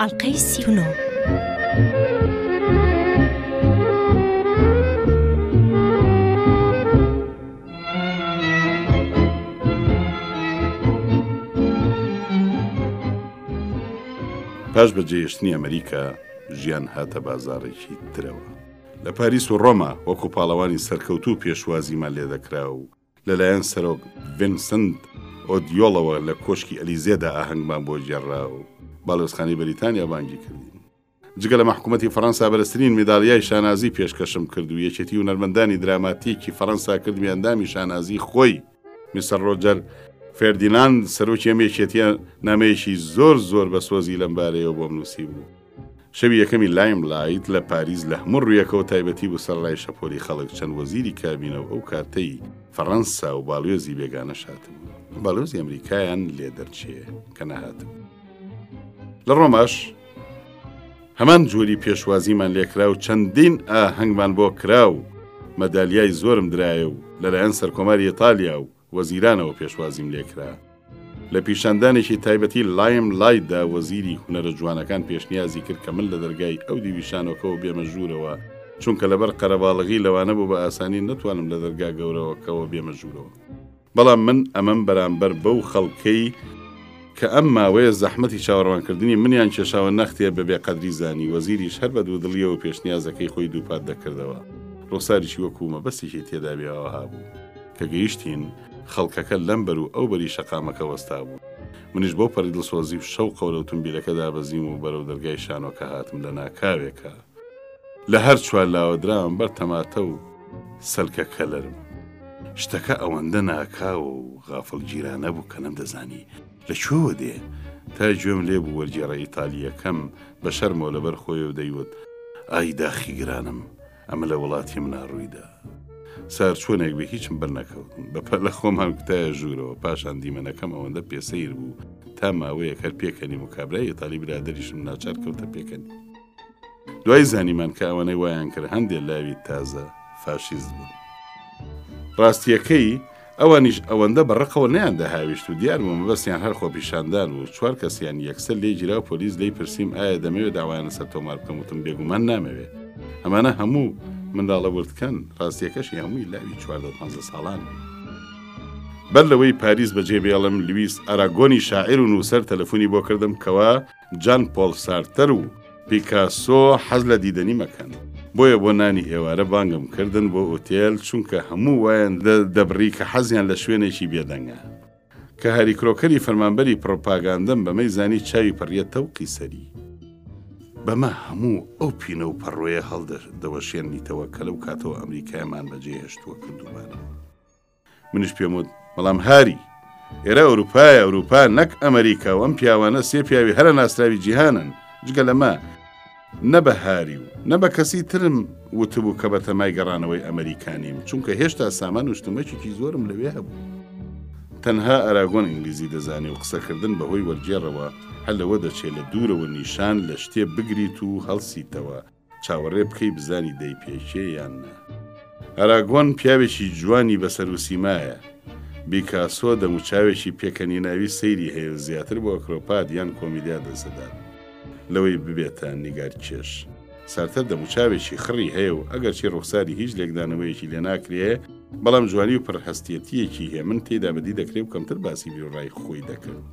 ئەڵقەی سی و نۆ. پاش بەجێهێشتنی ئەمریکا ژیان هاتە بازارێکی ترەوە. لە پاریس و ڕۆما وەکو پاڵەوانی سەرکەوتوو پێشوازیمان لێ دەکرا و لەلایەن سەرۆک ڤینسنت ئۆدیۆڵەوە لە کۆشکی ئەلیزێدا ئاهەنگمان بۆ گێڕا و باڵیۆزخانەی بەریتانیا بانگی کردین. جگە لەمە حکوومەتی فەڕەنسا بەرزترین مەدالیای شانازی پێشکەشم کرد و یەکێتی هونەرمەندانی دراماتیکی فەڕەنسا کردمی ئەندامی شانازی خۆی. میستەر ڕۆجەر فێردیناند، سەرۆکی ئەم یەکێتییە نامەیەکی زۆر زۆر بەسۆزی لەمبارەیەوە بۆم نووسیبوو. شەوی یەکەمی لایم لایت لە پاریس لە هەموو ڕوویەکەوە تایبەتی بوو سەرەڕای شەپۆلی خەڵک چەند وەزیری کابینە و ئەو کاتەی فەڕەنسا و باڵیۆزی بێگانەش هاتبوو باڵۆزی ئەمریکایان لێ دەرچێ کە نەهاتبوو لە ڕۆماش هەمان جۆری پێشوازیمان لێکرا و چەندین ئاهەنگمان بۆ کرا و مەدالیای زۆرم درایە و لەلایەن سەرکۆماری ئیتالیا و وەزیرانەوە پێشوازیم لێکرا. لە پیشاندانێکی تایبەتی لایم لایتدا وەزیری هونەرە جوانەکان پێشنیازی کرد کە من لە دەرگای ئەو دیوی شانۆکەوە بێمە ژوورەوە، چونکە لەبەر قەرەباڵغی لەوانە بوو بە ئاسانی نەتوانم لە دەرگا گەورەوەکەوە بێمە ژوورەوە. بەڵام من ئەمەم بەرامبەر بەو خەڵکەی کە ئەم ماوەیە زەحمەتی چاوەڕوانکردنی منیان کێشاوە نەختێ بە بێقەدری زانی، وەزیریش هەر بە دوودڵییەوە پێشنیازەکەی خۆی دووپات دەکردەوە. ڕوخساریشی وەکوو مەبەستێکی تێدابێ ئاوەها بوو. کە گەیشتین، خەڵکەکە لەم بەر و ئەو بەری شەقامەکە وەستابوون. منیش بەو پەڕی دڵسۆزی و شەوقەوە لە ئوتومبیلەکە دابەزیم و بەرەو دەرگای شانۆکە هاتم، لە ناکاوێکا لە هەر چوار لاوە دراوم بەر تەماتە و سەلکە کەلەرم. شتەکە ئەوەندە ناکاو و غافڵگیرانە بوو کە نەمدەزانی لە کوێوە دێ. تا گوێم لێ بوو وەرگێڕە ئیتالییەکەم بە شەرمەوە لە بەر خۆیەو دەیوت، ئای داخی گرانم! ئەمە لە وڵاتی منا ڕوویدا. سار چۆنێک بێ هیچم بەرنەکەوتم. بە پەلە خۆمان کوتایە ژوورەوە. پاشان دیمەنەکەم ئەوەندە پێسەیر بوو تا ماوەیەک هەر پێکەنیم و کابرای ئیتالی برادەریشم ناچار کەوتە پێکەنین. دوای زانیمان کە ئەوەنەی وایان کرد هەندێ لاوی تازە فاشیست بوون. ڕاستییەکەی، ئەوانیش ئەوەندە بە ڕقەوە نەیاندەهاویشت و دیار بوو مەبەستیان هەر خۆپیشاندان بوو، چوار کەسیان یەکسەر لێی گیرا و پۆلیس لێی پرسیم ئایا دەمەوێ داوایان لەسەر تۆمار بکەم وتم بێگومان نامەوێ، ئەمانە هەموو منداڵە وردکەن، ڕاستییەکەشی هەمووی لاوی چواردە و پانزە ساڵان بوون. بەر لەوەی پاریس بەجێبێڵم لویس ئاراگۆنی شاعیر و نووسەر تەلەفونی بۆ کردم کەوا، جان پۆڵ سارتەر و پیکاسۆ حەز لە دیدەنی مەکەن. بۆیە بۆ نانی ئێوارە بانگم کردن بۆ ئوتێل چونکە هەموو وایان دەبڕی کە حەزیان لە شوێنێکی بێدەنگە. کە هاری کرۆکەری فەرمانبەری پڕوپاگاندەم بەمەی زانی چاوی پڕیە تەوقی سەری. بەمە هەموو ئەو پینە و پەڕۆیە هەڵدەوەشێننیتەوە کە لەو کاتەوە ئەمریکایەمان بەجێهێشتووە کردوومانەوە. منیش پێم وت، بەڵام هاری، ئێرە ئەوروپایە، ئەوروپا نەک ئەمەریکا و ئەم پیاوانە سێ پیاوی هەرە ناسراوی جیهانن، جگە لەمە نە بە هاری و نە بە کەسی ترم وتبوو کە بەتەمای گەڕانەوەی ئەمەریکا نیم، چونکە هێشتا سامان و شتومەکێکی زۆرم لەوێ هەبوو. تەنها ئاراگۆن ئینگلیزی دەزانێ و قسەکردن بەهۆی وەرگێڕەوە هەر لەوە دەچێ لە دوورەوە نیشان لە شتێ بگریت و هەڵسیتەوە، چاوەڕێ بکەی بزانی دەیپێکێ یان نا. ئاراگۆن پیاوێکی جوانی بەسەروسیمایە. بیکاسۆ دەموچاوێکی پێکەنیناوی سەیری هەیە و زیاتر بۆ ئەکرۆپات یان کۆمیدیا دەست دەدات لەوەی ببێتە نیگارکێش. سارتەر دەموچاوێکی خڕی هەیە و ئەگەرچی ڕوخساری هیچ لێکدانەوەیەکی لێ ناکرێ، بەڵام جوانی و پڕ هەستێتییەکی هێمن تێیدا بەدی دەکرێ و کەمتر باسی بیروڕای خۆی دەکرد.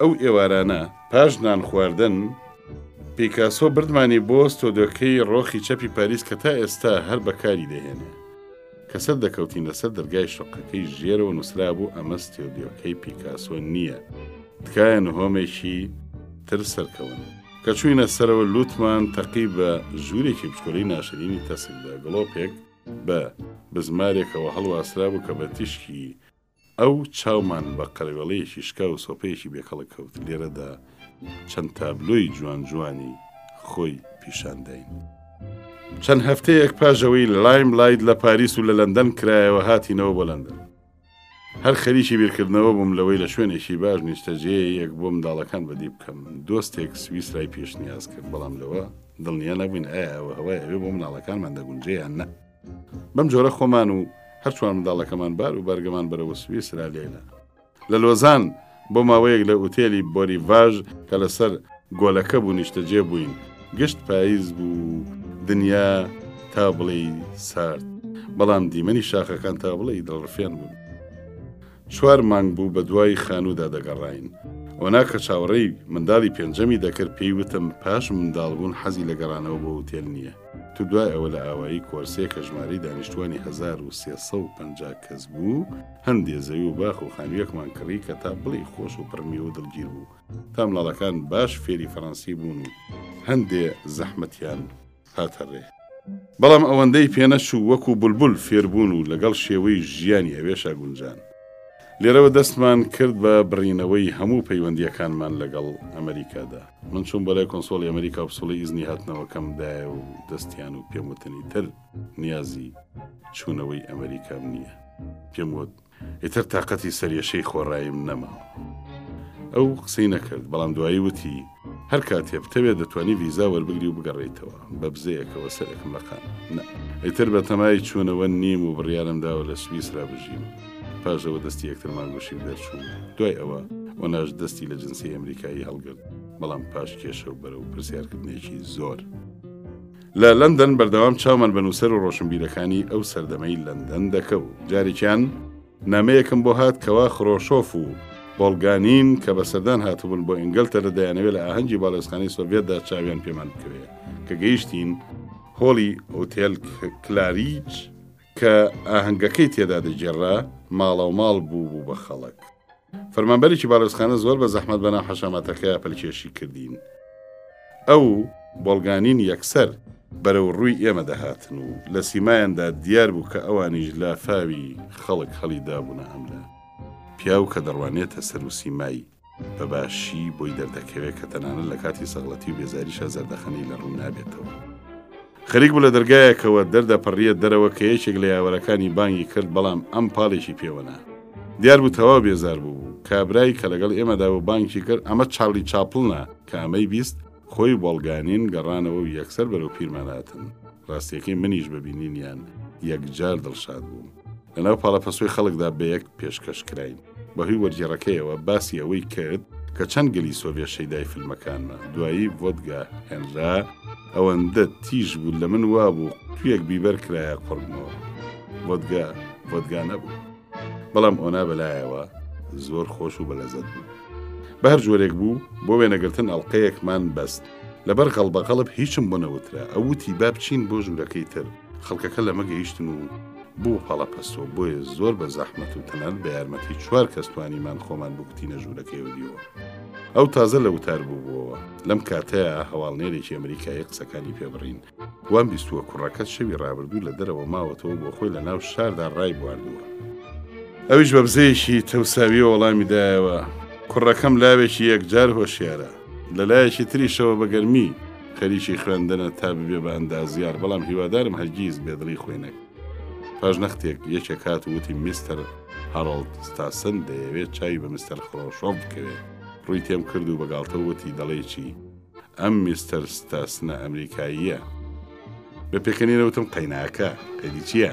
ئەو ئێوارانە پاش نان خواردن، پیکاسۆ بردمانی بۆ ستۆدیۆکەی ڕۆخی چەپی پاریس کە تا ئێستا هەر بەکاری دەهێنێ. کە سەر دەکەوتین لە سەر دەرگای شوقەکەی ژێرەوە نووسرابوو ئەمە ستۆدیۆکەی پیکاسۆ نییە، تکایە نهۆمێکی تر سەرکەون. کە چووینە سەرەوە لووتمان تەقی بە ژوورێکی بچکۆلەی ناشرینی تەسکدا، گڵۆپێک بە بزمارێکەوە هەڵواسرابوو کە بە تیشکی، ئەو چاومان بە قەرەوێڵەیەکی شکا و سۆپەیەکی بێ کەڵک کەوت. لێرەدا چەند تابلۆی جوان جوانی خۆی پیشان داین. چەند هەفتەیەک پاش ئەوەی لایم لایت لە پاریس و لە لەندەن کرایەوە هاتینەوە بۆ لەندەن. هەر خەریکی بیرکردنەوە بووم لەوەی لە شوێنێکی باش نیشتەجێیەک بۆ منداڵەکان بەدی بکەم. دۆستێک سویسرای پیشنیاز کرد بەڵام لەوە دڵنیا نەبووین ئایا ئەوە هەوای ئەوێ بۆ منداڵەکانمان دەگونجێ یان نە. بەم جۆرە خۆمان و هەر چوار منداڵەکەمان بار و بەرگەمان بەرەوە سویسرا لێنا. لە لۆزان بۆ ماوەیەک لە ئوتێلی بۆریڤاژ کە لەسەر گۆلەکە بوو نیشتەجێ بووین. گشت پایز بوو و دنیا تا بڵێی سارد، بەڵام دیمەنی شاخەکان تا بڵێی دڵڕفێن بوون. چوار مانگ بوو بە دوای خانوودا دەگەڕاین. ئۆنا کە چاوەڕێی منداڵی پێنجەمی دەکرد پێی وتم پاش منداڵبوون حەزی لە گەڕانەوە بۆ هوتێل نییە. تو دوای ئەوە لە ئاوایی کۆرسێ کە ژمارەی دانیشتووانی هەزار و سێ سەد و پەنجا کەس بوو، هەندێ زەوی و باخ و خانوویەکمان کڕی کە تا بڵێی خۆش و پڕ میوە و دڵگیر بوو. تا منداڵەکان باش فێری فەرەنسی بوون و هەندێ زەحمەتیان. هاتە ڕێ. بەڵام ئەوەندەی پێنەچوو وەکو بولبول فێربوون و لەگەڵ شێوەی ژیانی ئەوێشا گونجان. لێرەوە دەستمان کرد بە بڕینەوەی هەموو پەیوەندییەکانمان لەگەڵ ئەمەریکادا. من چووم بۆ لای کۆنسۆڵی ئەمەریکا و پسوڵەی ئیزنی هاتنەوەکەم دایە و دەستیان و پێم وتن ئیتر نیازی چوونەوەی ئەمەریکام نییە. پێم وت. ئیتر تاقەتی سەرئێشەی خۆڕاییم نەما. ئەو قسەی نەکرد، بەڵام دوایی وتی. هەر کاتێ بتەوێ دەتوانی ڤیزا وەربگری و بگەڕێیتەوە. بە بزەیەکەوە سەرێکم لەقاند. نا. ئیتر بە تەمای چوونەوە نیم و بڕیارم داوە لە سویسرا بژیم. پاش ئەوە دەستی یەکترمان گوشی و دەرچووین. دوای ئەوە ئۆناش دەستی لە جنسیی ئەمریکایی هەڵگرت، بەڵام پاش کێشە و بەرەو پرسیارکردنێکی زۆر. لە لەندەن بەردەوام چاومان بە نووسەر و ڕۆشنبیرەکانی ئەو سەردەمەی لەندەن دەکەو جارێکیان نامەیەکم بۆ هات کەوا خرۆشۆف و بۆڵگانین کە بە سەردان هاتبوون بۆ ئینگلتە لە دەیانەوێت لە ئاهەنگی باڵێزخانەی سۆڤێتدا چاویان پێمان بکەوێ کە گەیشتین هۆڵی ئۆتێل کلاریچ کە ئاهەنگەکەی تێدا دەگێڕا ماڵەوماڵ بوو بوو بە خەڵک. فەرمانبەرێکی باڵوێزخانە زۆر بە زەحمەت بەناو حەشاماتەکەیا پەلکێشی کردین. ئەو بۆڵگانین یەکسەر بەرەو ڕووی ئێمە دەهاتن و لە سیمایاندا دیار بوو کە ئەوانیش لافاوی خەڵک هەڵی دابوونە ئەم لا. پیاو کە دەڕوانێتە سەر و سیمای، بە باشی بۆی دەردەکەوێت کە تەنانەت لە کاتی سەغڵەتی و بێزاریشا زەردەخەنەی لە ڕوو نابێتەوە. خەریک بوو لە دەرگایەکەوە دەردەپەڕییە دەرەوە کە یەکێک لە یاوەرەکانی بانگی کرد، بەڵام ئەم پاڵێکی پێوە نا. دیار بوو تەواو بێزار بوو. کابرای کە لەگەڵ ئێمەدا بوو بانگی کرد، ئەمە چارلی چاپڵنە، کە ئەمەی بیست، خۆی و بۆڵگانین گەڕانەوە و یەکسەر بەرەو پیرمان هاتن. ڕاستییەکەی منیش بە بینینیان یەکجار دڵشاد بووم. لەناو پاڵەپەستۆی خەڵکدا بەیەک پێشکەش کراین. بەهۆی وەرگێڕەکەیەوە باسی ئەوەی کرد کە چەند گەلی سۆڤێت شەیدای فیلمەکانمە. دوایی ڤۆدگا هێنرا، ئەوەندە تیژ بوو لە من وابوو قوتوویەک بیبەر کرایە قوڕگمەوە. ڤۆدگا ڤۆدگا نەبوو. بەڵام ئۆنا بەلایەوە زۆر خۆش و بەلەزەت بوو. بە هەر جۆرێک بوو، بۆ وێنەگرتن ئەڵقەیەکمان بەست. لەبەر غەڵبەغەڵب هیچم بۆ نەوترا. ئەو وتی با بچین بۆ ژوورەکەی تر. خەڵکەکە لەمە گەیشتن و بوو پەڵەپەستۆ، بۆیە زۆر بە زەحمەت و تەنانەت بە یارمەتی چوار کەس توانیمان خۆمان بکوتینە ژوورەکەیەوە دیوە. ئەو تازە لە وتار بووبووەوە. لەم کاتەیا هەواڵنێرێکی ئەمریکایی قسەکانی پێ بڕین. وام بیستووە کوڕەکەت شەوی ڕابردوو لە دەرەوە ماوەتەوە بۆ خۆی لە ناو شاردا ڕایبواردووە. ئەویش بە بزەیەکی تەوساوییەوە وەڵامی دایەوە، کوڕەکەم لاوێکی یەکجار هۆشیارە. لە لایەکی تریشەوە بە گەرمی خەریکی خوێندنە تا ببێ بە ئەندازیار، بەڵام هیوادارم هەرگیز بێدڵی خۆی نەکا. پاش نەختێک یەکێک هات و وتی میستەر هارۆڵد ستاسن دەیەوێ چاوی بە میستەر خرۆشۆڤ بکەوێ. ڕووی تێم کرد و بە گاڵتە وتی دەڵێی چی؟ ئەم میستەر ستاسنە ئەمریکاییە. بە پێکەنینە وتم قەیناکە، ئەدی چییە؟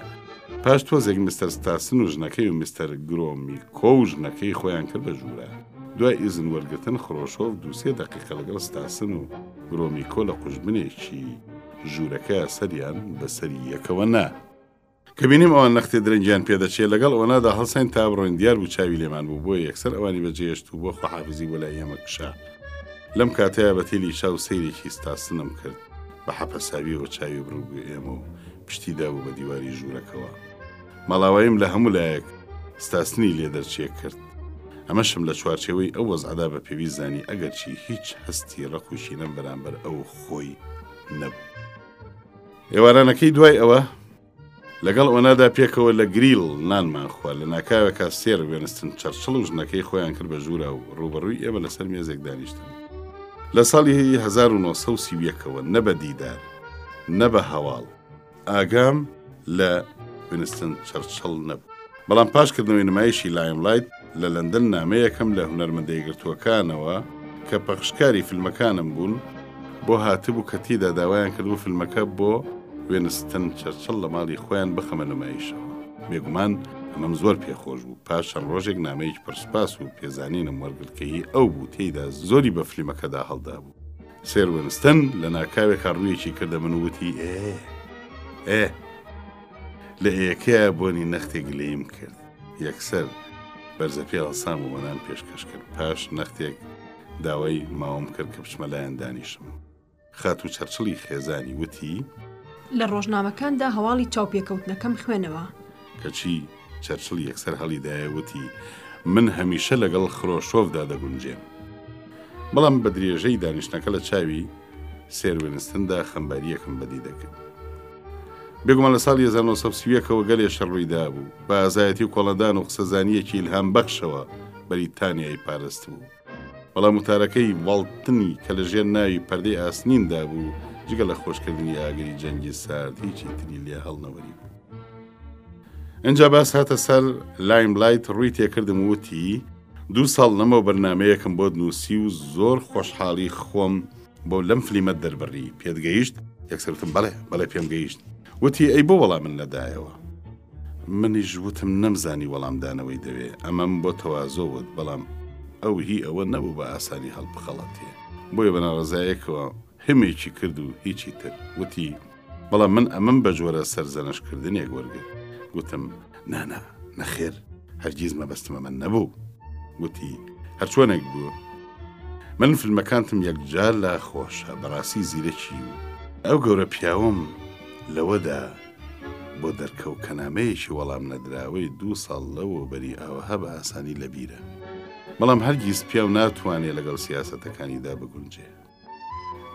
پاش تۆزێک مستەر ستاسن و ژنەکەی و مستەر گرۆمیکۆ و ژنەکەی خۆیان کردە ژوورە. دوای ئیزن وەرگرتن خرۆشۆڤ دوو سێ دەقیقە لەگەڵ ستاسن و گرۆمیکۆ لە قوژبنێکی ژوورەکەیا سەریان بەسەری یەکەوە نا. کە بینیم ئەوان نەختێ درەنگیان پێ دەچێ، لەگەڵ ئەوەنادا هەڵساین تا بڕۆین، دیار بوو چاوی لێمان بوو، بۆیە یەکسەر ئەوانی بە جێ هێشت و بۆ خواحافیزی بۆ لای ئێمە کشا. لەم کاتەیا بە تێلی چاو سەیرێکی ستاسنم کرد، بە حەپەساوییەوە چاوی بڕبووی ئێمە و پشتی دابوو بە دیواری ژوورەکەوە. ماڵاواییم لە هەموو لایەک ستاسنی لێ دەرچێ کرد. ئەمەشم لە چوارچێوەی ئەو وەزعەدا بە پێویست زانی، ئەگەرچی هیچ هەستی ڕق و کینەم بەرامبەر ئەو و خۆی نەبوو. ئێوارانەکەی دوای ئەوە لەگەڵ ئۆنادا پێکەوە لە گریل نانمان خوا لە ناکاوە کاسێر وێنستن چەرچڵ و ژنەکەی خۆیان کرد بە ژوورا و ڕوبەڕووی ئێمە لەسەر مێزێک دانیشتن لە ساڵی 1930ەوە نە بە دیدار نە بە هەواڵ ئاگام لە وینستن چەرچڵ نەبوو. بەڵام پاش کردنەوەی نمایشی لایملایت لە لەندەن نامەیەکم لە هونەرمەندە یەکگرتووەکانەوە کە پەخشکاری فیلمەکانم بوون بۆ هاتبوو کە تێیدا داوایان کردبوو فیلمەکە بۆ وێنستن چەرچڵ لە ماڵی خۆیان بخەمە نمایشەوە بێگومان ئەمەم زۆر پێخۆش بوو پاش چەند ڕۆژێک نامەیەکی پڕسپاس و پێزانینم وەرگرت کە هی ئەو بوو تێیدا زۆری بە فلیمەکەدا هەڵدابوو سێر وێنستن لە ناکاوێکا ڕوویەکی کردە من و وتی ئێ ئێ لە ێەکەیا بۆنی نەختێک لێیم کرد یەکسەر بەرزە پێ هەڵسام و وەنان پێشکەش کرد پاش نەختێک داوای ماوەم کرد کە بچمە لایەن دانیشم خات و چەرچڵی خێزانی وتی لە ڕۆژنامەکاندا هەواڵی چاوپێکەوتنەکەم خوێنەوە کەچی چەرچڵ یەکسەر هەڵیدایە وتی من هەمیشە لەگەڵ خرۆشۆفدا دەگونجێم بەڵام بە درێژەی دانیشتەکە لە چاوی سێر وینستن دا خەمبارییەکم بەدی دەکرد. بێگومان لە ساڵی هەزار و نۆ سەد و سی و یەک ەوە گەلێ شەڕ ڕووی دابوو، بە ئازایەتی و کۆڵنەدان و قسەزانییەکی ئیلهامبەخشەوە بەریتانیای پارست بوو. بەڵام وتارەکەی واڵتنی کە لە ژێر ناوی پەردەی ئاسنین دا بوو، جگە لە خۆشکردنی ئاگری جەنگی سارد هیچی تری لێ هەڵنەوەری بوو. ئینجا باس هاتە سەر لایملایت ڕووی تێکردم و وتی، دوو ساڵ لەمەو بەرنمەیەکم بۆت نووسی و زۆر خۆشحاڵی خۆم بۆ لەم فلیمەت دەربڕی پێت گەیشت یەکسەرتم بڵێ بەڵێ پێم گەیشت وتی ئەی بۆ وەڵام من نەدایەوە منیش وتم نەمزانی وەڵامدانەوەی دەوێ ئەمەم بۆ تەوازۆوت بەڵام ئەو هی ئەوە نەبوو بە ئاسانی هەڵبخەڵەتێ بۆیە بە ناڕزایەکەوە همێکی کرد و هیچی تر وتی بەڵام من ئەمەم بە جۆرە سەرزەنشکردنێک وەرگرت گوتم نانا نەخێر هەرگیز مەبەستمە من نەبوو گوتی هەرچۆنێک بوو من فیلمەکانتم یەکجار لا خۆشە بەڕاستی زیرەکی و ئەو گەورە پیاوم لەوەدا بۆ دەرکەو کە نامەیەکی وەڵام نەدراوەی دوو ساڵ لەوە بەری ئاوەها بە ئاسانی لەبیرە بەڵام هەرگیز پیاو ناتوانێت لەگەڵ سیاسەتەکانیدا بگونجێ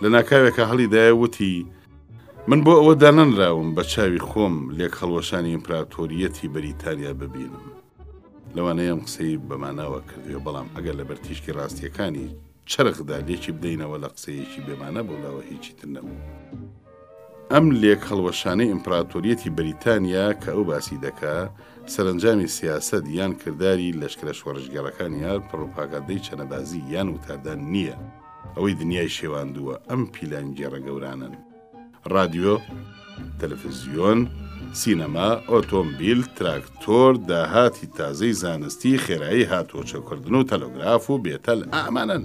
لەناکاوێکا هەڵیدایە وتی، من بۆ ئەوە دانەنراوم بە چاوی خۆم لێک هەڵوەشانی ئیمپراتۆریەتی بەریتانیا ببینم. لەوانەیە ئەم قسەی بەماناوە کردبێ، بەڵام ئەگەر لەبەر تیشکی ڕاستییەکانی چەرخدا لێکی بدەینەوە لە قسەیەکی بێمانا بەولاوە هیچی تر نەبوو. ئەم لێکهەڵوەشانەی ئیمپراتۆریەتی بەریتانیا کە ئەو باسی دەکا، سەرەنجامی سیاسەت یان کرداری لەشکرە شۆڕشگێڕەکان یا پڕوپاگەندەی چەنەبازی یان وتاردان نییە، ئەوەی دنیای شێواندووە ئەم پیلانگێڕە گەورانەن، ڕادیۆ، تەلەفزیۆن، سینەما، ئۆتۆمبیل، تراکتۆر، داهاتی تازەی زانستی، خێرایی هاتووچۆکردن و تەلۆگراف و بێتەل ئامانەن.